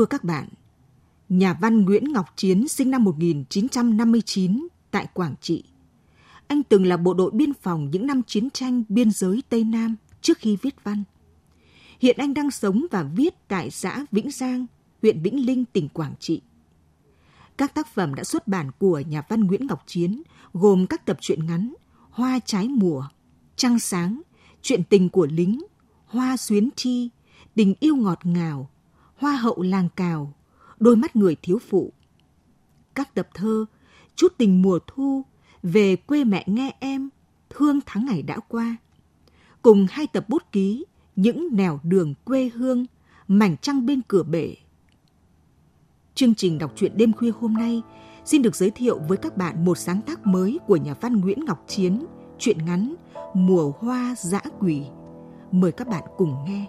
Thưa các bạn, nhà văn Nguyễn Ngọc Chiến sinh năm 1959 tại Quảng Trị. Anh từng là bộ đội biên phòng những năm chiến tranh biên giới Tây Nam trước khi viết văn. Hiện anh đang sống và viết tại xã Vĩnh Giang, huyện Vĩnh Linh, tỉnh Quảng Trị. Các tác phẩm đã xuất bản của nhà văn Nguyễn Ngọc Chiến gồm các tập truyện ngắn Hoa trái mùa, Trăng sáng, Chuyện tình của lính, Hoa xuyến chi, Tình yêu ngọt ngào, Hoa hậu làng cào, Đôi mắt người thiếu phụ. Các tập thơ Chút tình mùa thu, Về quê mẹ nghe em, Thương tháng ngày đã qua. Cùng hai tập bút ký Những nẻo đường quê hương, Mảnh trăng bên cửa bể. Chương trình đọc truyện đêm khuya hôm nay xin được giới thiệu với các bạn một sáng tác mới của nhà văn Nguyễn Ngọc Chiến, truyện ngắn Mùa hoa dã quỷ. Mời các bạn cùng nghe.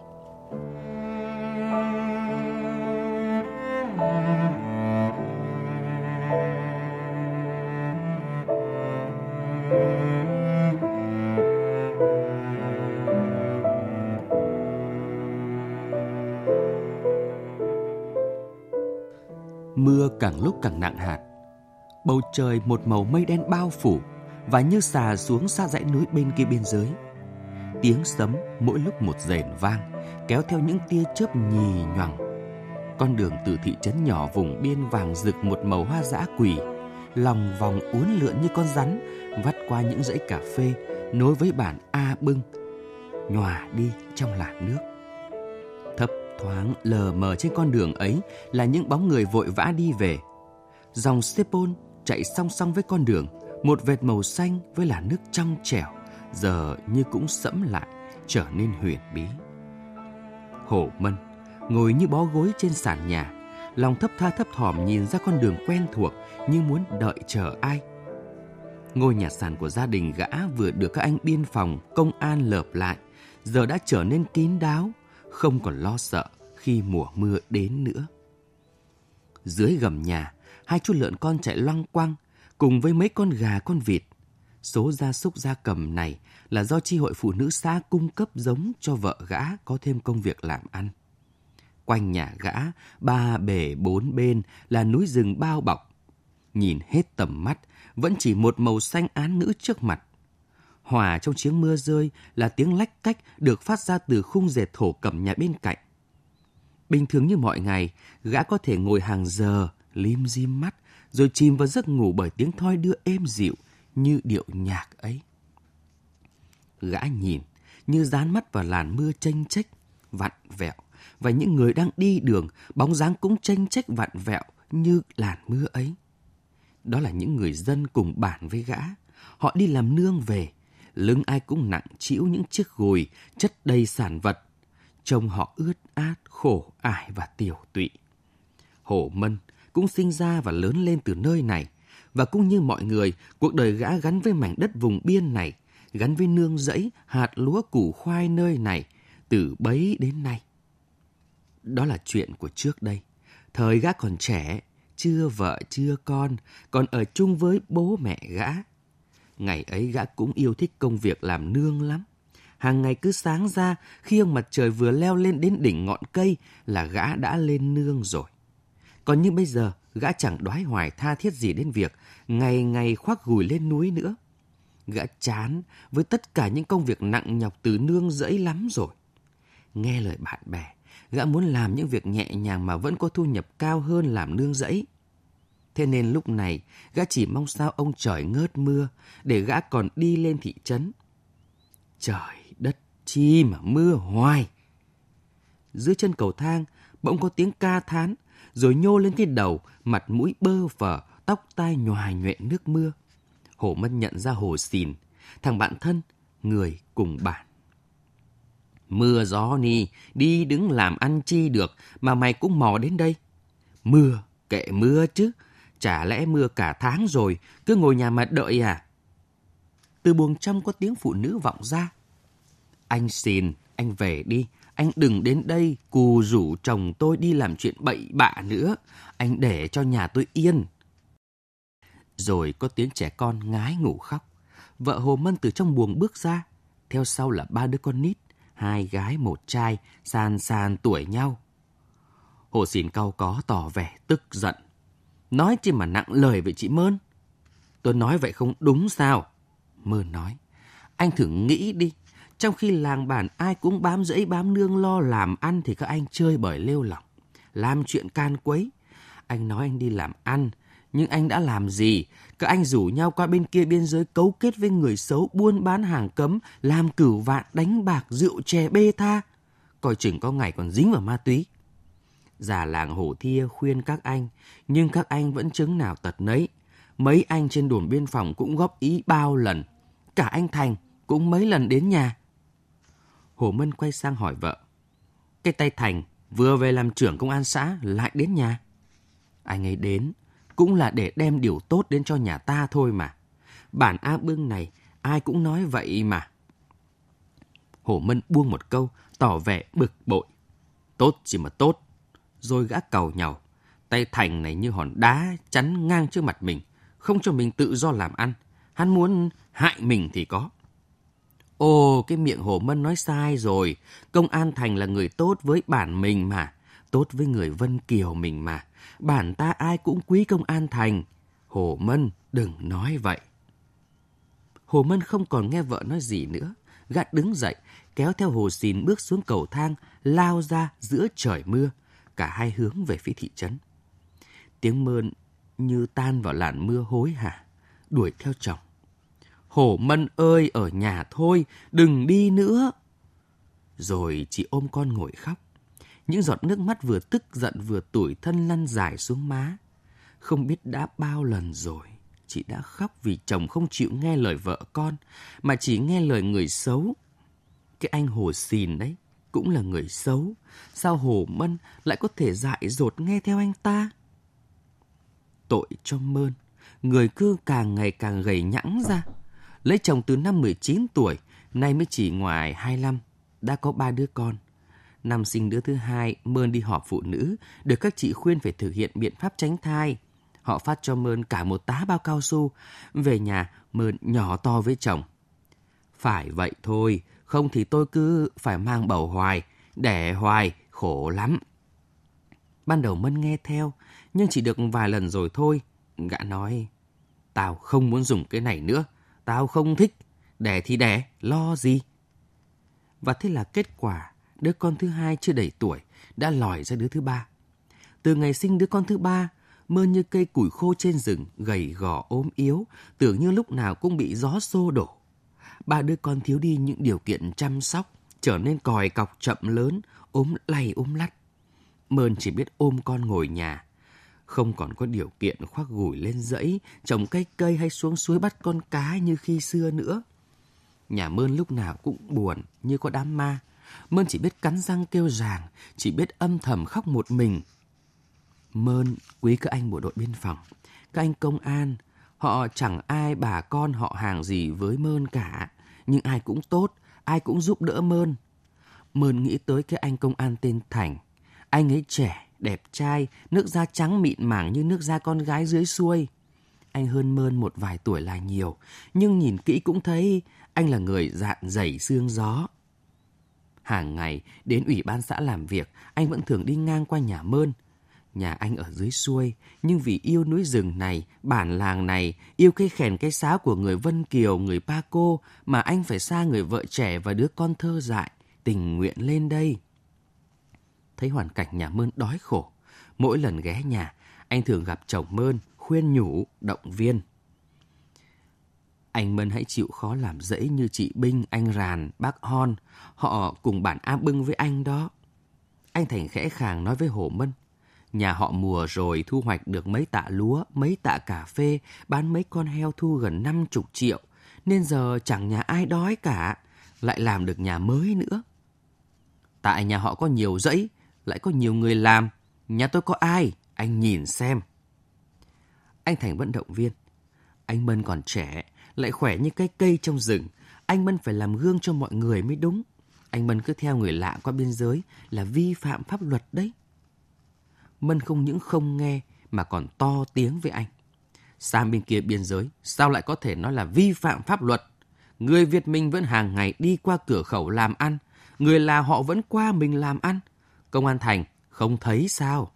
Càng lúc càng nặng hạt. Bầu trời một màu mây đen bao phủ và như xà xuống xa dãy núi bên kia biên giới. Tiếng sấm mỗi lúc một rền vang, kéo theo những tia chớp nhì nhoằng. Con đường từ thị trấn nhỏ vùng biên vàng rực một màu hoa dã quỷ, lòng vòng uốn lượn như con rắn, vắt qua những dãy cà phê, nối với bản A Bưng, nhòa đi trong làn nước. Thoáng lờ mờ trên con đường ấy là những bóng người vội vã đi về. Dòng Sepol chạy song song với con đường, một vệt màu xanh với làn nước trong trẻo, giờ như cũng sẫm lại, trở nên huyền bí. Hổ Mân ngồi như bó gối trên sàn nhà, lòng thấp tha thấp thỏm nhìn ra con đường quen thuộc như muốn đợi chờ ai. Ngôi nhà sàn của gia đình gã vừa được các anh biên phòng, công an lợp lại, giờ đã trở nên kín đáo, không còn lo sợ khi mùa mưa đến nữa. Dưới gầm nhà, hai chú lợn con chạy loang quang, cùng với mấy con gà con vịt. Số gia súc gia cầm này là do chi hội phụ nữ xã cung cấp giống cho vợ gã có thêm công việc làm ăn. Quanh nhà gã, ba bể bốn bên là núi rừng bao bọc. Nhìn hết tầm mắt, vẫn chỉ một màu xanh án ngữ trước mặt. Hòa trong tiếng mưa rơi là tiếng lách cách được phát ra từ khung dệt thổ cẩm nhà bên cạnh. Bình thường như mọi ngày, gã có thể ngồi hàng giờ, lim dim mắt, rồi chìm vào giấc ngủ bởi tiếng thoi đưa êm dịu như điệu nhạc ấy. Gã nhìn như dán mắt vào làn mưa tranh chách, vặn vẹo, và những người đang đi đường, bóng dáng cũng tranh chách vặn vẹo như làn mưa ấy. Đó là những người dân cùng bản với gã. Họ đi làm nương về, lưng ai cũng nặng chịu những chiếc gùi chất đầy sản vật. Trông họ ướt át, khổ ải và tiểu tụy. Hổ Mân cũng sinh ra và lớn lên từ nơi này. Và cũng như mọi người, cuộc đời gã gắn với mảnh đất vùng biên này, gắn với nương rẫy, hạt lúa củ khoai nơi này, từ bấy đến nay. Đó là chuyện của trước đây. Thời gã còn trẻ, chưa vợ chưa con, còn ở chung với bố mẹ gã. Ngày ấy gã cũng yêu thích công việc làm nương lắm. Hàng ngày cứ sáng ra, khi ông mặt trời vừa leo lên đến đỉnh ngọn cây là gã đã lên nương rồi. Còn như bây giờ, gã chẳng đoái hoài tha thiết gì đến việc ngày ngày khoác gùi lên núi nữa. Gã chán với tất cả những công việc nặng nhọc từ nương rẫy lắm rồi. Nghe lời bạn bè, gã muốn làm những việc nhẹ nhàng mà vẫn có thu nhập cao hơn làm nương rẫy. Thế nên lúc này, gã chỉ mong sao ông trời ngớt mưa để gã còn đi lên thị trấn. Trời đất chi mà mưa hoài. Dưới chân cầu thang, bỗng có tiếng ca thán, rồi nhô lên cái đầu, mặt mũi bơ phờ, tóc tai nhòa nhuệ nước mưa. hổ Mân nhận ra Hồ Xìn, thằng bạn thân, người cùng bản. Mưa gió ni, đi đứng làm ăn chi được mà mày cũng mò đến đây. Mưa, kệ mưa chứ, chả lẽ mưa cả tháng rồi, cứ ngồi nhà mà đợi à? Từ buồng trong có tiếng phụ nữ vọng ra. Anh xin, anh về đi, anh đừng đến đây cù rủ chồng tôi đi làm chuyện bậy bạ nữa. Anh để cho nhà tôi yên. Rồi có tiếng trẻ con ngái ngủ khóc. Vợ Hồ Mân từ trong buồng bước ra. Theo sau là ba đứa con nít, hai gái một trai, san san tuổi nhau. Hồ xin cau có tỏ vẻ tức giận. Nói chi mà nặng lời với chị Mơn. Tôi nói vậy không đúng sao? Mơn nói. Anh thử nghĩ đi, trong khi làng bản ai cũng bám rẫy bám nương lo làm ăn thì các anh chơi bởi lêu lỏng, làm chuyện can quấy. Anh nói anh đi làm ăn, nhưng anh đã làm gì? Các anh rủ nhau qua bên kia biên giới cấu kết với người xấu buôn bán hàng cấm, làm cửu vạn đánh bạc rượu chè bê tha. Coi chừng có ngày còn dính vào ma túy. Già làng hổ thia khuyên các anh, nhưng các anh vẫn chứng nào tật nấy. Mấy anh trên đồn biên phòng cũng góp ý bao lần. Cả anh Thành cũng mấy lần đến nhà. Hồ Mân quay sang hỏi vợ. Cái tay Thành vừa về làm trưởng công an xã lại đến nhà. Anh ấy đến cũng là để đem điều tốt đến cho nhà ta thôi mà. Bản A Bưng này ai cũng nói vậy mà. Hồ Mân buông một câu tỏ vẻ bực bội. Tốt chỉ mà tốt. Rồi gã cầu nhau. Tay Thành này như hòn đá chắn ngang trước mặt mình. Không cho mình tự do làm ăn. Hắn muốn hại mình thì có. Ồ, cái miệng Hồ Mân nói sai rồi. Công an Thành là người tốt với bản mình mà. Tốt với người Vân Kiều mình mà. Bản ta ai cũng quý công an Thành. Hồ Mân, đừng nói vậy. Hồ Mân không còn nghe vợ nói gì nữa. Gạt đứng dậy, kéo theo Hồ Xìn bước xuống cầu thang, lao ra giữa trời mưa. Cả hai hướng về phía thị trấn. Tiếng mơn như tan vào làn mưa hối hả, đuổi theo chồng. Hổ Mân ơi, ở nhà thôi, đừng đi nữa. Rồi chị ôm con ngồi khóc. Những giọt nước mắt vừa tức giận vừa tủi thân lăn dài xuống má. Không biết đã bao lần rồi, chị đã khóc vì chồng không chịu nghe lời vợ con, mà chỉ nghe lời người xấu. Cái anh Hồ Xìn đấy, cũng là người xấu. Sao Hồ Mân lại có thể dại dột nghe theo anh ta? Tội cho Mơn, người cứ càng ngày càng gầy nhẵng ra lấy chồng từ năm 19 tuổi, nay mới chỉ ngoài 25, đã có ba đứa con. Năm sinh đứa thứ hai, Mơn đi họp phụ nữ, được các chị khuyên phải thực hiện biện pháp tránh thai. Họ phát cho Mơn cả một tá bao cao su. Về nhà, Mơn nhỏ to với chồng. Phải vậy thôi, không thì tôi cứ phải mang bầu hoài, đẻ hoài, khổ lắm. Ban đầu Mân nghe theo, nhưng chỉ được vài lần rồi thôi. Gã nói, tao không muốn dùng cái này nữa. Tao không thích, đẻ thì đẻ, lo gì. Và thế là kết quả, đứa con thứ hai chưa đầy tuổi đã lòi ra đứa thứ ba. Từ ngày sinh đứa con thứ ba, mơ như cây củi khô trên rừng, gầy gò ốm yếu, tưởng như lúc nào cũng bị gió xô đổ. Ba đứa con thiếu đi những điều kiện chăm sóc, trở nên còi cọc chậm lớn, ốm lay ốm lắt. Mơn chỉ biết ôm con ngồi nhà, không còn có điều kiện khoác gùi lên dãy, trồng cây cây hay xuống suối bắt con cá như khi xưa nữa. Nhà Mơn lúc nào cũng buồn như có đám ma. Mơn chỉ biết cắn răng kêu ràng, chỉ biết âm thầm khóc một mình. Mơn quý các anh bộ đội biên phòng, các anh công an, họ chẳng ai bà con họ hàng gì với Mơn cả, nhưng ai cũng tốt, ai cũng giúp đỡ Mơn. Mơn nghĩ tới cái anh công an tên Thành, anh ấy trẻ, đẹp trai, nước da trắng mịn màng như nước da con gái dưới xuôi. Anh hơn Mơn một vài tuổi là nhiều, nhưng nhìn kỹ cũng thấy anh là người dạn dày xương gió. Hàng ngày đến ủy ban xã làm việc, anh vẫn thường đi ngang qua nhà Mơn. Nhà anh ở dưới xuôi, nhưng vì yêu núi rừng này, bản làng này, yêu cây khèn cây sáo của người Vân Kiều, người Pa Cô, mà anh phải xa người vợ trẻ và đứa con thơ dại, tình nguyện lên đây thấy hoàn cảnh nhà Mơn đói khổ. Mỗi lần ghé nhà, anh thường gặp chồng Mơn, khuyên nhủ, động viên. Anh Mân hãy chịu khó làm dễ như chị Binh, anh Ràn, bác Hon. Họ cùng bản A Bưng với anh đó. Anh Thành khẽ khàng nói với Hồ Mân. Nhà họ mùa rồi thu hoạch được mấy tạ lúa, mấy tạ cà phê, bán mấy con heo thu gần 50 triệu. Nên giờ chẳng nhà ai đói cả, lại làm được nhà mới nữa. Tại nhà họ có nhiều dãy, lại có nhiều người làm. Nhà tôi có ai? Anh nhìn xem. Anh Thành vẫn động viên. Anh Mân còn trẻ, lại khỏe như cái cây trong rừng. Anh Mân phải làm gương cho mọi người mới đúng. Anh Mân cứ theo người lạ qua biên giới là vi phạm pháp luật đấy. Mân không những không nghe mà còn to tiếng với anh. Sang bên kia biên giới, sao lại có thể nói là vi phạm pháp luật? Người Việt Minh vẫn hàng ngày đi qua cửa khẩu làm ăn. Người là họ vẫn qua mình làm ăn. Công an Thành không thấy sao?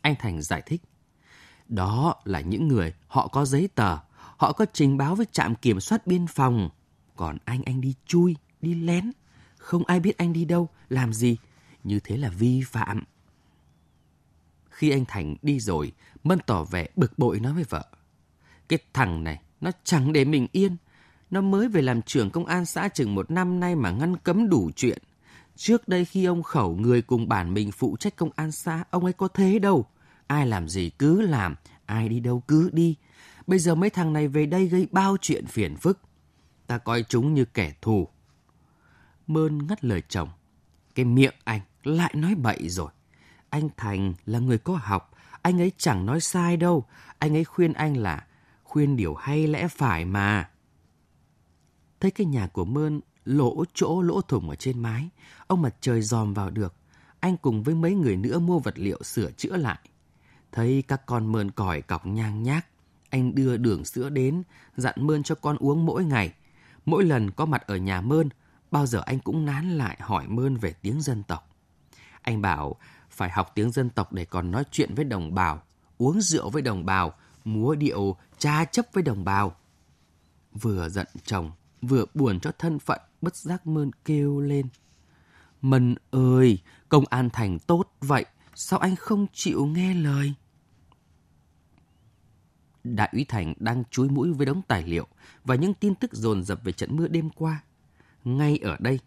Anh Thành giải thích. Đó là những người họ có giấy tờ, họ có trình báo với trạm kiểm soát biên phòng. Còn anh, anh đi chui, đi lén. Không ai biết anh đi đâu, làm gì. Như thế là vi phạm. Khi anh Thành đi rồi, Mân tỏ vẻ bực bội nói với vợ. Cái thằng này, nó chẳng để mình yên. Nó mới về làm trưởng công an xã chừng một năm nay mà ngăn cấm đủ chuyện. Trước đây khi ông Khẩu người cùng bản mình phụ trách công an xã, ông ấy có thế đâu. Ai làm gì cứ làm, ai đi đâu cứ đi. Bây giờ mấy thằng này về đây gây bao chuyện phiền phức. Ta coi chúng như kẻ thù. Mơn ngắt lời chồng. Cái miệng anh lại nói bậy rồi. Anh Thành là người có học, anh ấy chẳng nói sai đâu. Anh ấy khuyên anh là khuyên điều hay lẽ phải mà. Thấy cái nhà của Mơn lỗ chỗ lỗ thủng ở trên mái, ông mặt trời dòm vào được. Anh cùng với mấy người nữa mua vật liệu sửa chữa lại. Thấy các con Mơn còi cọc nhang nhác, anh đưa đường sữa đến, dặn Mơn cho con uống mỗi ngày. Mỗi lần có mặt ở nhà Mơn, bao giờ anh cũng nán lại hỏi Mơn về tiếng dân tộc. Anh bảo phải học tiếng dân tộc để còn nói chuyện với đồng bào, uống rượu với đồng bào, múa điệu, cha chấp với đồng bào. Vừa giận chồng, vừa buồn cho thân phận, bất giác Mơn kêu lên. Mân ơi, công an thành tốt vậy, sao anh không chịu nghe lời? Đại úy Thành đang chúi mũi với đống tài liệu và những tin tức dồn dập về trận mưa đêm qua. Ngay ở đây,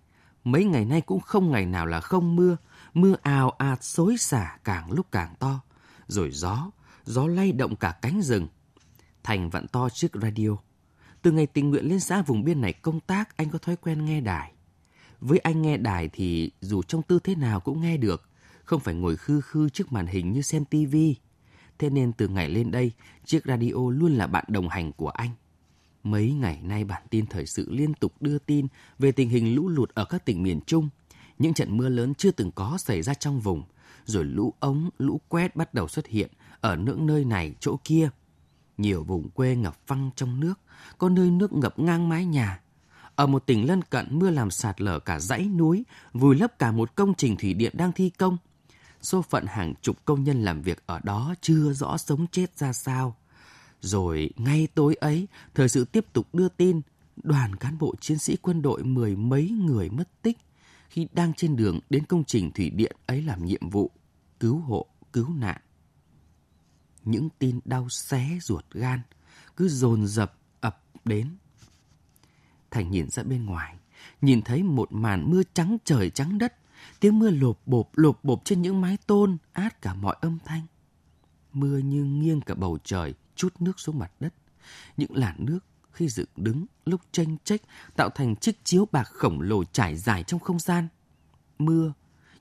mấy ngày nay cũng không ngày nào là không mưa, mưa ào ạt xối xả càng lúc càng to. Rồi gió, gió lay động cả cánh rừng. Thành vặn to chiếc radio. Từ ngày tình nguyện lên xã vùng biên này công tác, anh có thói quen nghe đài. Với anh nghe đài thì dù trong tư thế nào cũng nghe được, không phải ngồi khư khư trước màn hình như xem tivi. Thế nên từ ngày lên đây, chiếc radio luôn là bạn đồng hành của anh. Mấy ngày nay bản tin thời sự liên tục đưa tin về tình hình lũ lụt ở các tỉnh miền Trung, những trận mưa lớn chưa từng có xảy ra trong vùng, rồi lũ ống, lũ quét bắt đầu xuất hiện ở những nơi này chỗ kia. Nhiều vùng quê ngập phăng trong nước, có nơi nước ngập ngang mái nhà. Ở một tỉnh lân cận mưa làm sạt lở cả dãy núi, vùi lấp cả một công trình thủy điện đang thi công. Số phận hàng chục công nhân làm việc ở đó chưa rõ sống chết ra sao. Rồi ngay tối ấy, thời sự tiếp tục đưa tin đoàn cán bộ chiến sĩ quân đội mười mấy người mất tích khi đang trên đường đến công trình thủy điện ấy làm nhiệm vụ cứu hộ, cứu nạn. Những tin đau xé ruột gan cứ dồn dập ập đến. Thành nhìn ra bên ngoài, nhìn thấy một màn mưa trắng trời trắng đất, tiếng mưa lộp bộp lộp bộp trên những mái tôn át cả mọi âm thanh. Mưa như nghiêng cả bầu trời, chút nước xuống mặt đất. Những làn nước khi dựng đứng, lúc tranh trách tạo thành chiếc chiếu bạc khổng lồ trải dài trong không gian. Mưa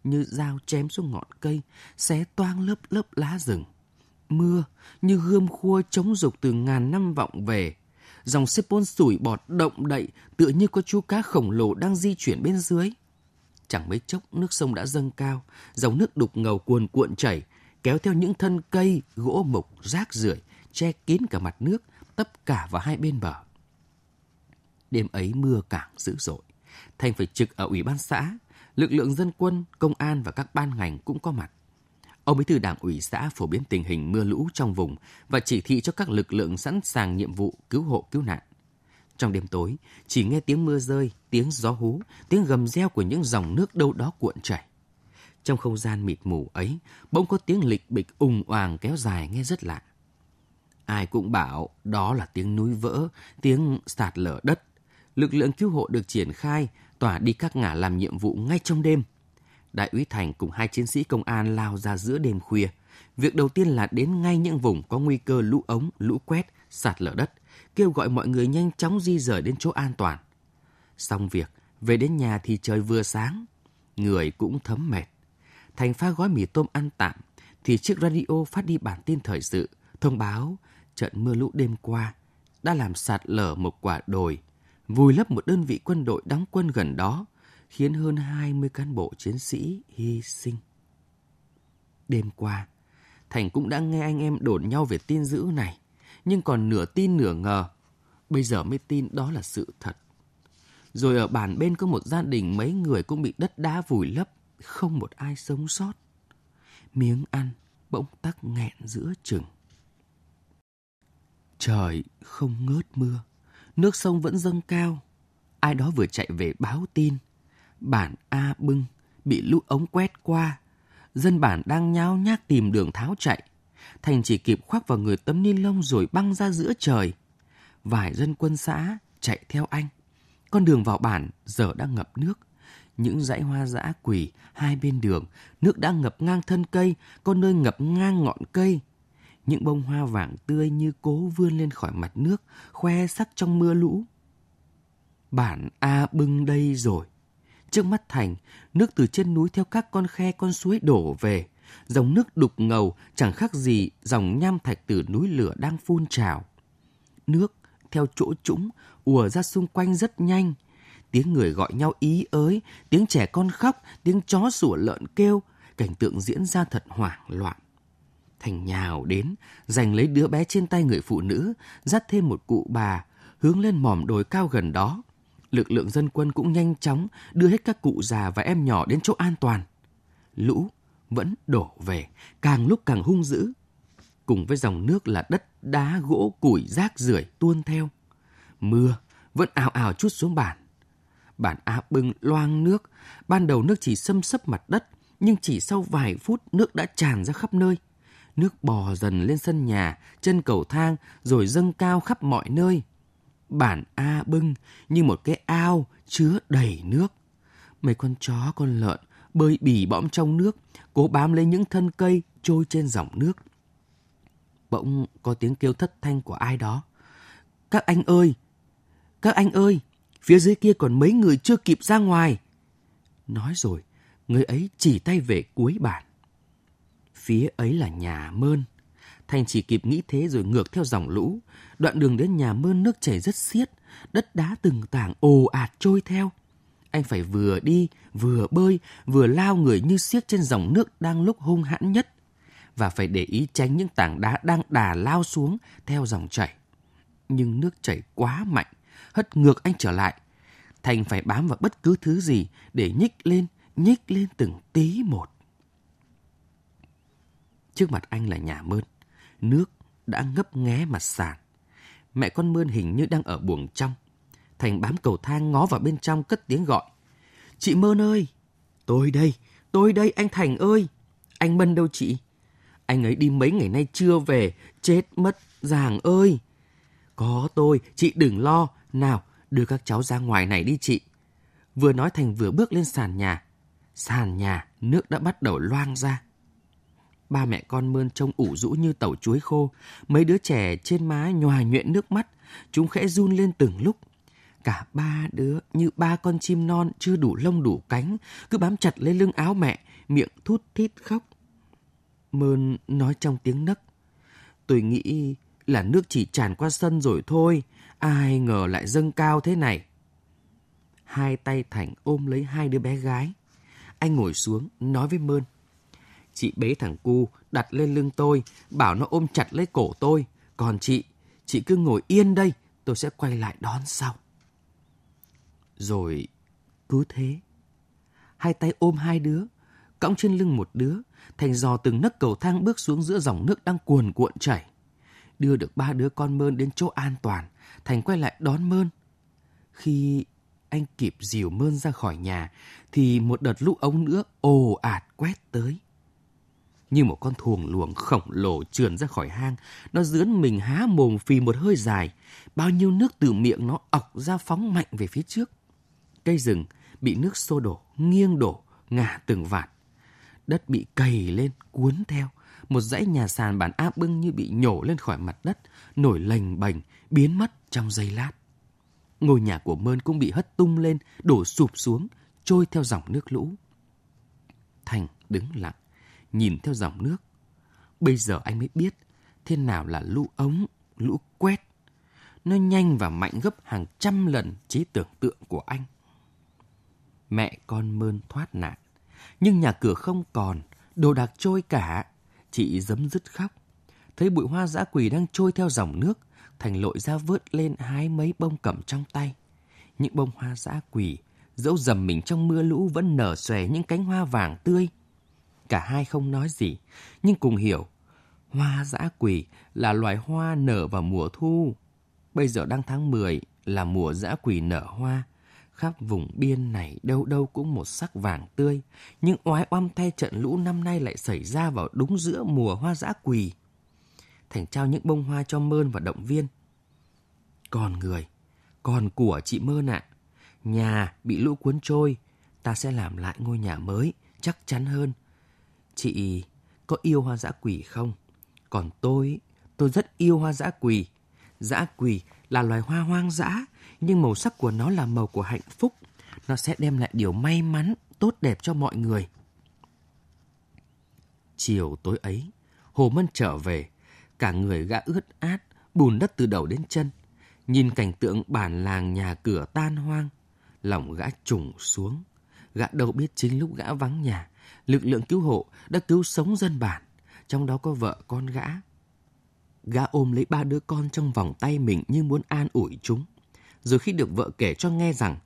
như dao chém xuống ngọn cây, xé toang lớp lớp lá rừng. Mưa như gươm khua chống dục từ ngàn năm vọng về. Dòng sepon sủi bọt động đậy tựa như có chú cá khổng lồ đang di chuyển bên dưới. Chẳng mấy chốc nước sông đã dâng cao, dòng nước đục ngầu cuồn cuộn chảy, kéo theo những thân cây, gỗ mục, rác rưởi che kín cả mặt nước, tấp cả vào hai bên bờ. Đêm ấy mưa càng dữ dội. Thành phải trực ở ủy ban xã, lực lượng dân quân, công an và các ban ngành cũng có mặt. Ông Bí thư Đảng ủy xã phổ biến tình hình mưa lũ trong vùng và chỉ thị cho các lực lượng sẵn sàng nhiệm vụ cứu hộ cứu nạn. Trong đêm tối, chỉ nghe tiếng mưa rơi, tiếng gió hú, tiếng gầm reo của những dòng nước đâu đó cuộn chảy. Trong không gian mịt mù ấy, bỗng có tiếng lịch bịch ùng oàng kéo dài nghe rất lạ. Ai cũng bảo đó là tiếng núi vỡ, tiếng sạt lở đất. Lực lượng cứu hộ được triển khai, tỏa đi các ngả làm nhiệm vụ ngay trong đêm. Đại úy Thành cùng hai chiến sĩ công an lao ra giữa đêm khuya. Việc đầu tiên là đến ngay những vùng có nguy cơ lũ ống, lũ quét, sạt lở đất, kêu gọi mọi người nhanh chóng di rời đến chỗ an toàn. Xong việc, về đến nhà thì trời vừa sáng, người cũng thấm mệt. Thành pha gói mì tôm ăn tạm, thì chiếc radio phát đi bản tin thời sự, thông báo trận mưa lũ đêm qua đã làm sạt lở một quả đồi, vùi lấp một đơn vị quân đội đóng quân gần đó, khiến hơn 20 cán bộ chiến sĩ hy sinh. Đêm qua, Thành cũng đã nghe anh em đồn nhau về tin dữ này, nhưng còn nửa tin nửa ngờ. Bây giờ mới tin đó là sự thật. Rồi ở bàn bên có một gia đình mấy người cũng bị đất đá vùi lấp, không một ai sống sót. Miếng ăn bỗng tắc nghẹn giữa chừng. Trời không ngớt mưa, nước sông vẫn dâng cao. Ai đó vừa chạy về báo tin. Bản A Bưng bị lũ ống quét qua. Dân bản đang nhao nhác tìm đường tháo chạy. Thành chỉ kịp khoác vào người tấm ni lông rồi băng ra giữa trời. Vài dân quân xã chạy theo anh. Con đường vào bản giờ đang ngập nước. Những dãy hoa dã quỳ hai bên đường, nước đã ngập ngang thân cây, có nơi ngập ngang ngọn cây. Những bông hoa vàng tươi như cố vươn lên khỏi mặt nước, khoe sắc trong mưa lũ. Bản A bưng đây rồi. Trước mắt Thành, nước từ trên núi theo các con khe con suối đổ về. Dòng nước đục ngầu chẳng khác gì dòng nham thạch từ núi lửa đang phun trào. Nước theo chỗ trũng ùa ra xung quanh rất nhanh. Tiếng người gọi nhau ý ới, tiếng trẻ con khóc, tiếng chó sủa lợn kêu, cảnh tượng diễn ra thật hoảng loạn. Thành nhào đến, giành lấy đứa bé trên tay người phụ nữ, dắt thêm một cụ bà, hướng lên mỏm đồi cao gần đó. Lực lượng dân quân cũng nhanh chóng đưa hết các cụ già và em nhỏ đến chỗ an toàn. Lũ vẫn đổ về, càng lúc càng hung dữ. Cùng với dòng nước là đất, đá, gỗ, củi, rác rưởi tuôn theo. Mưa vẫn ào ào chút xuống bản. Bản A bưng loang nước, ban đầu nước chỉ xâm sấp mặt đất, nhưng chỉ sau vài phút nước đã tràn ra khắp nơi. Nước bò dần lên sân nhà, chân cầu thang, rồi dâng cao khắp mọi nơi. Bản A bưng như một cái ao chứa đầy nước. Mấy con chó, con lợn bơi bỉ bõm trong nước, cố bám lấy những thân cây trôi trên dòng nước. Bỗng có tiếng kêu thất thanh của ai đó. Các anh ơi! Các anh ơi! Phía dưới kia còn mấy người chưa kịp ra ngoài. Nói rồi, người ấy chỉ tay về cuối bản. Phía ấy là nhà mơn. Thành chỉ kịp nghĩ thế rồi ngược theo dòng lũ. Đoạn đường đến nhà mơn nước chảy rất xiết, đất đá từng tảng ồ ạt trôi theo. Anh phải vừa đi, vừa bơi, vừa lao người như siết trên dòng nước đang lúc hung hãn nhất. Và phải để ý tránh những tảng đá đang đà lao xuống theo dòng chảy. Nhưng nước chảy quá mạnh, hất ngược anh trở lại. Thành phải bám vào bất cứ thứ gì để nhích lên, nhích lên từng tí một. Trước mặt anh là nhà mơn. Nước đã ngấp nghé mặt sàn. Mẹ con mơn hình như đang ở buồng trong. Thành bám cầu thang ngó vào bên trong cất tiếng gọi. Chị Mơn ơi! Tôi đây, tôi đây anh Thành ơi! Anh Mân đâu chị? Anh ấy đi mấy ngày nay chưa về, chết mất, giàng ơi! Có tôi, chị đừng lo. Nào, đưa các cháu ra ngoài này đi chị. Vừa nói Thành vừa bước lên sàn nhà. Sàn nhà, nước đã bắt đầu loang ra. Ba mẹ con mơn trông ủ rũ như tàu chuối khô. Mấy đứa trẻ trên má nhòa nhuyễn nước mắt. Chúng khẽ run lên từng lúc. Cả ba đứa như ba con chim non chưa đủ lông đủ cánh. Cứ bám chặt lấy lưng áo mẹ, miệng thút thít khóc. Mơn nói trong tiếng nấc. Tôi nghĩ là nước chỉ tràn qua sân rồi thôi. Ai ngờ lại dâng cao thế này. Hai tay Thành ôm lấy hai đứa bé gái. Anh ngồi xuống, nói với Mơn. Chị bế thằng cu đặt lên lưng tôi, bảo nó ôm chặt lấy cổ tôi. Còn chị, chị cứ ngồi yên đây, tôi sẽ quay lại đón sau. Rồi cứ thế. Hai tay ôm hai đứa, cõng trên lưng một đứa, Thành dò từng nấc cầu thang bước xuống giữa dòng nước đang cuồn cuộn chảy. Đưa được ba đứa con mơn đến chỗ an toàn, Thành quay lại đón mơn. Khi anh kịp dìu mơn ra khỏi nhà, thì một đợt lũ ống nữa ồ ạt quét tới. Như một con thuồng luồng khổng lồ trườn ra khỏi hang, nó dướn mình há mồm phì một hơi dài. Bao nhiêu nước từ miệng nó ọc ra phóng mạnh về phía trước. Cây rừng bị nước xô đổ, nghiêng đổ, ngả từng vạt. Đất bị cầy lên, cuốn theo. Một dãy nhà sàn bản áp bưng như bị nhổ lên khỏi mặt đất, nổi lềnh bềnh, biến mất trong giây lát. Ngôi nhà của Mơn cũng bị hất tung lên, đổ sụp xuống, trôi theo dòng nước lũ. Thành đứng lặng, nhìn theo dòng nước. Bây giờ anh mới biết thế nào là lũ ống, lũ quét. Nó nhanh và mạnh gấp hàng trăm lần trí tưởng tượng của anh. Mẹ con Mơn thoát nạn, nhưng nhà cửa không còn, đồ đạc trôi cả. Chị dấm dứt khóc. Thấy bụi hoa dã quỳ đang trôi theo dòng nước, Thành lội ra vớt lên hái mấy bông cẩm trong tay. Những bông hoa dã quỳ, dẫu dầm mình trong mưa lũ vẫn nở xòe những cánh hoa vàng tươi. Cả hai không nói gì, nhưng cùng hiểu. Hoa dã quỳ là loài hoa nở vào mùa thu. Bây giờ đang tháng 10 là mùa dã quỳ nở hoa. Khắp vùng biên này đâu đâu cũng một sắc vàng tươi. Nhưng oái oăm thay trận lũ năm nay lại xảy ra vào đúng giữa mùa hoa dã quỳ. Thành trao những bông hoa cho Mơn và động viên. Còn người, còn của chị Mơn ạ. Nhà bị lũ cuốn trôi, ta sẽ làm lại ngôi nhà mới, chắc chắn hơn. Chị có yêu hoa dã quỷ không? Còn tôi, tôi rất yêu hoa dã quỷ. Dã quỷ là loài hoa hoang dã, nhưng màu sắc của nó là màu của hạnh phúc. Nó sẽ đem lại điều may mắn, tốt đẹp cho mọi người. Chiều tối ấy, Hồ Mân trở về, cả người gã ướt át, bùn đất từ đầu đến chân. Nhìn cảnh tượng bản làng nhà cửa tan hoang, lòng gã trùng xuống. Gã đâu biết chính lúc gã vắng nhà, lực lượng cứu hộ đã cứu sống dân bản, trong đó có vợ con gã. Gã ôm lấy ba đứa con trong vòng tay mình như muốn an ủi chúng. Rồi khi được vợ kể cho nghe rằng,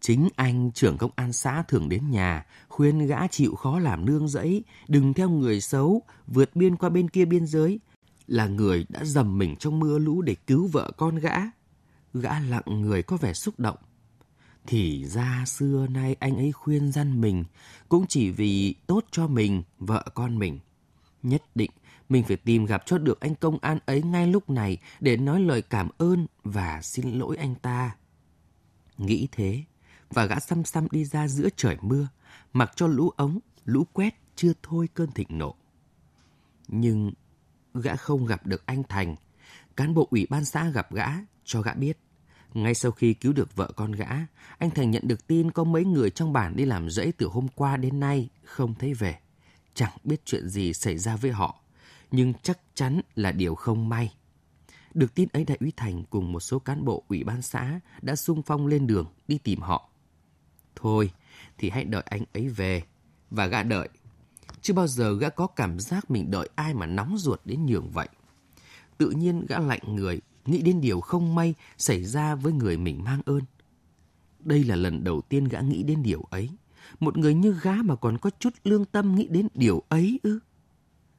chính anh trưởng công an xã thường đến nhà, khuyên gã chịu khó làm nương rẫy, đừng theo người xấu, vượt biên qua bên kia biên giới, là người đã dầm mình trong mưa lũ để cứu vợ con gã. Gã lặng người có vẻ xúc động. Thì ra xưa nay anh ấy khuyên dân mình cũng chỉ vì tốt cho mình, vợ con mình. Nhất định mình phải tìm gặp cho được anh công an ấy ngay lúc này để nói lời cảm ơn và xin lỗi anh ta. Nghĩ thế, và gã xăm xăm đi ra giữa trời mưa, mặc cho lũ ống, lũ quét chưa thôi cơn thịnh nộ. Nhưng gã không gặp được anh Thành. Cán bộ ủy ban xã gặp gã, cho gã biết. Ngay sau khi cứu được vợ con gã, anh Thành nhận được tin có mấy người trong bản đi làm rẫy từ hôm qua đến nay không thấy về. Chẳng biết chuyện gì xảy ra với họ, nhưng chắc chắn là điều không may. Được tin ấy đại úy Thành cùng một số cán bộ ủy ban xã đã sung phong lên đường đi tìm họ. Thôi, thì hãy đợi anh ấy về. Và gã đợi. Chưa bao giờ gã có cảm giác mình đợi ai mà nóng ruột đến nhường vậy. Tự nhiên gã lạnh người, nghĩ đến điều không may xảy ra với người mình mang ơn. Đây là lần đầu tiên gã nghĩ đến điều ấy. Một người như gã mà còn có chút lương tâm nghĩ đến điều ấy ư.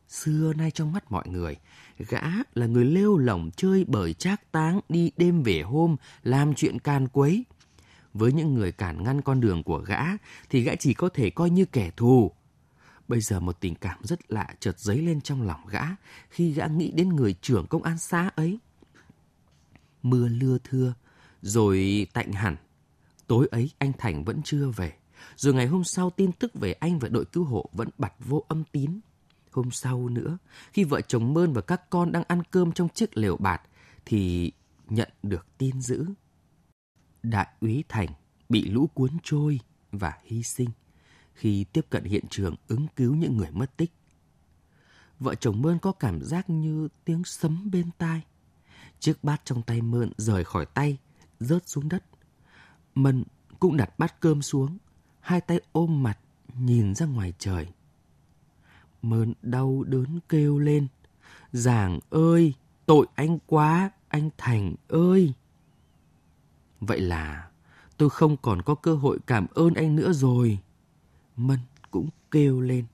Xưa nay trong mắt mọi người, gã là người lêu lỏng chơi bời trác táng đi đêm về hôm, làm chuyện can quấy. Với những người cản ngăn con đường của gã thì gã chỉ có thể coi như kẻ thù. Bây giờ một tình cảm rất lạ chợt dấy lên trong lòng gã khi gã nghĩ đến người trưởng công an xã ấy. Mưa lưa thưa, rồi tạnh hẳn. Tối ấy anh Thành vẫn chưa về. Rồi ngày hôm sau tin tức về anh và đội cứu hộ vẫn bật vô âm tín. Hôm sau nữa, khi vợ chồng Mơn và các con đang ăn cơm trong chiếc lều bạt, thì nhận được tin dữ. Đại úy Thành bị lũ cuốn trôi và hy sinh khi tiếp cận hiện trường ứng cứu những người mất tích. Vợ chồng Mơn có cảm giác như tiếng sấm bên tai. Chiếc bát trong tay Mơn rời khỏi tay, rớt xuống đất. Mân cũng đặt bát cơm xuống, hai tay ôm mặt, nhìn ra ngoài trời. Mơn đau đớn kêu lên. Giàng ơi, tội anh quá, anh Thành ơi. Vậy là tôi không còn có cơ hội cảm ơn anh nữa rồi. Mân cũng kêu lên.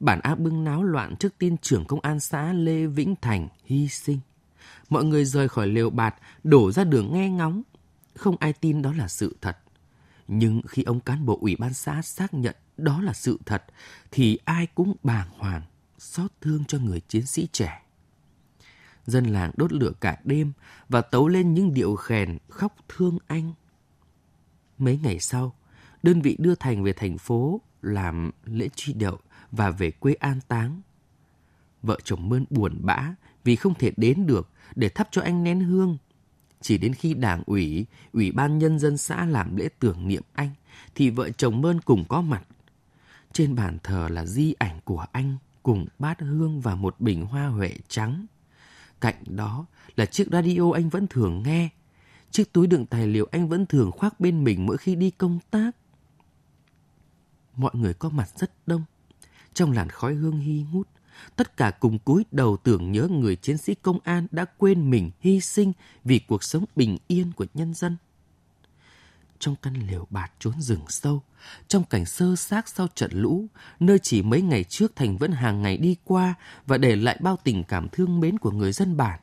Bản áp bưng náo loạn trước tin trưởng công an xã Lê Vĩnh Thành hy sinh. Mọi người rời khỏi lều bạt, đổ ra đường nghe ngóng. Không ai tin đó là sự thật. Nhưng khi ông cán bộ ủy ban xã xác nhận đó là sự thật thì ai cũng bàng hoàng, xót thương cho người chiến sĩ trẻ. Dân làng đốt lửa cả đêm và tấu lên những điệu khèn khóc thương anh. Mấy ngày sau, đơn vị đưa Thành về thành phố làm lễ truy điệu và về quê an táng. Vợ chồng Mơn buồn bã vì không thể đến được để thắp cho anh nén hương. Chỉ đến khi đảng ủy, ủy ban nhân dân xã làm lễ tưởng niệm anh, thì vợ chồng Mơn cùng có mặt. Trên bàn thờ là di ảnh của anh cùng bát hương và một bình hoa huệ trắng. Cạnh đó là chiếc radio anh vẫn thường nghe, chiếc túi đựng tài liệu anh vẫn thường khoác bên mình mỗi khi đi công tác. Mọi người có mặt rất đông, trong làn khói hương hy ngút. Tất cả cùng cúi đầu tưởng nhớ người chiến sĩ công an đã quên mình hy sinh vì cuộc sống bình yên của nhân dân. Trong căn lều bạt trốn rừng sâu, trong cảnh sơ xác sau trận lũ, nơi chỉ mấy ngày trước Thành vẫn hàng ngày đi qua và để lại bao tình cảm thương mến của người dân bản.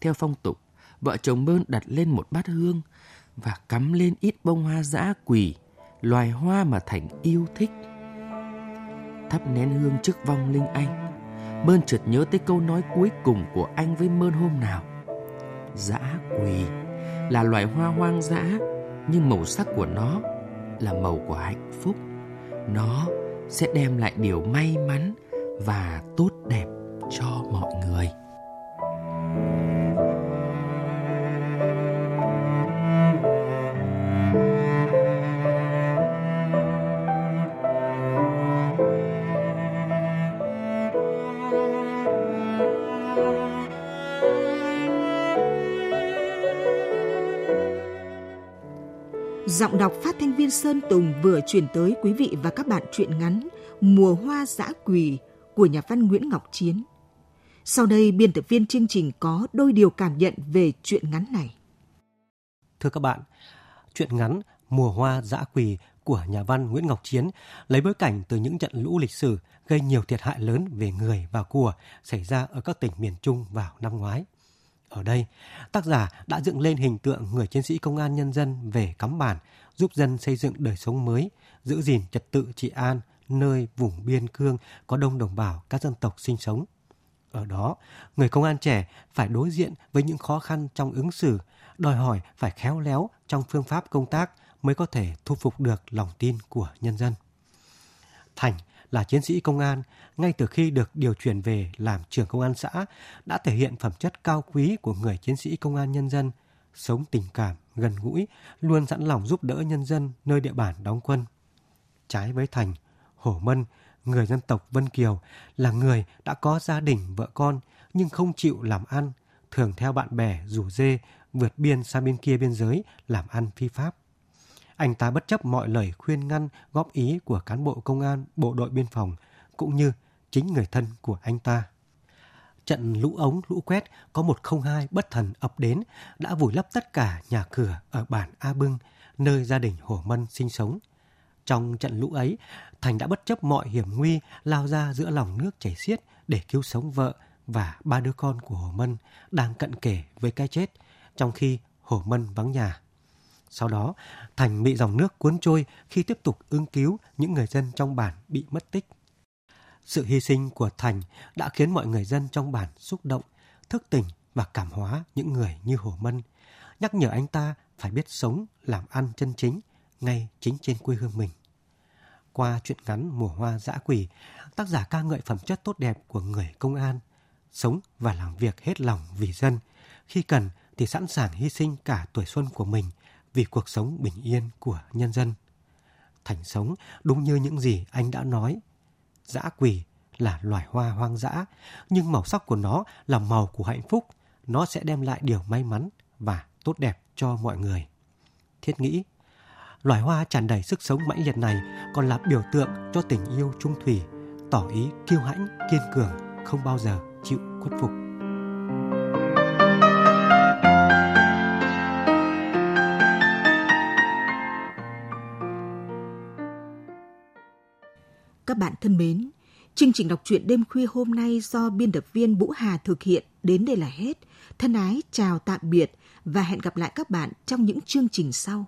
Theo phong tục, vợ chồng Mơn đặt lên một bát hương và cắm lên ít bông hoa dã quỳ, loài hoa mà Thành yêu thích. Thắp nén hương trước vong linh anh, Mơn chợt nhớ tới câu nói cuối cùng của anh với Mơn hôm nào. Dã quỳ là loài hoa hoang dã, nhưng màu sắc của nó là màu của hạnh phúc. Nó sẽ đem lại điều may mắn và tốt đẹp cho mọi người. Giọng đọc phát thanh viên Sơn Tùng vừa chuyển tới quý vị và các bạn truyện ngắn Mùa hoa dã quỳ của nhà văn Nguyễn Ngọc Chiến. Sau đây, biên tập viên chương trình có đôi điều cảm nhận về truyện ngắn này. Thưa các bạn, truyện ngắn Mùa hoa dã quỳ của nhà văn Nguyễn Ngọc Chiến lấy bối cảnh từ những trận lũ lịch sử gây nhiều thiệt hại lớn về người và của xảy ra ở các tỉnh miền Trung vào năm ngoái. Ở đây, tác giả đã dựng lên hình tượng người chiến sĩ công an nhân dân về cắm bản, giúp dân xây dựng đời sống mới, giữ gìn trật tự trị an nơi vùng biên cương có đông đồng bào các dân tộc sinh sống. Ở đó, người công an trẻ phải đối diện với những khó khăn trong ứng xử, đòi hỏi phải khéo léo trong phương pháp công tác mới có thể thu phục được lòng tin của nhân dân. Thành là chiến sĩ công an, ngay từ khi được điều chuyển về làm trưởng công an xã, đã thể hiện phẩm chất cao quý của người chiến sĩ công an nhân dân, sống tình cảm, gần gũi, luôn sẵn lòng giúp đỡ nhân dân nơi địa bàn đóng quân. Trái với Thành, Hổ Mân, người dân tộc Vân Kiều là người đã có gia đình vợ con nhưng không chịu làm ăn, thường theo bạn bè rủ dê vượt biên sang bên kia biên giới làm ăn phi pháp anh ta bất chấp mọi lời khuyên ngăn, góp ý của cán bộ công an, bộ đội biên phòng, cũng như chính người thân của anh ta. Trận lũ ống, lũ quét có một không hai bất thần ập đến đã vùi lấp tất cả nhà cửa ở bản A Bưng, nơi gia đình Hồ Mân sinh sống. Trong trận lũ ấy, Thành đã bất chấp mọi hiểm nguy lao ra giữa lòng nước chảy xiết để cứu sống vợ và ba đứa con của Hồ Mân đang cận kề với cái chết, trong khi Hồ Mân vắng nhà. Sau đó, Thành bị dòng nước cuốn trôi khi tiếp tục ứng cứu những người dân trong bản bị mất tích. Sự hy sinh của Thành đã khiến mọi người dân trong bản xúc động, thức tỉnh và cảm hóa những người như Hồ Mân, nhắc nhở anh ta phải biết sống, làm ăn chân chính, ngay chính trên quê hương mình. Qua chuyện ngắn Mùa hoa dã quỷ, tác giả ca ngợi phẩm chất tốt đẹp của người công an, sống và làm việc hết lòng vì dân, khi cần thì sẵn sàng hy sinh cả tuổi xuân của mình – vì cuộc sống bình yên của nhân dân. Thành sống đúng như những gì anh đã nói. Dã quỷ là loài hoa hoang dã, nhưng màu sắc của nó là màu của hạnh phúc. Nó sẽ đem lại điều may mắn và tốt đẹp cho mọi người. Thiết nghĩ, loài hoa tràn đầy sức sống mãnh liệt này còn là biểu tượng cho tình yêu trung thủy, tỏ ý kiêu hãnh, kiên cường, không bao giờ chịu khuất phục. Thân mến, chương trình đọc truyện đêm khuya hôm nay do biên tập viên Vũ Hà thực hiện đến đây là hết. Thân ái chào tạm biệt và hẹn gặp lại các bạn trong những chương trình sau.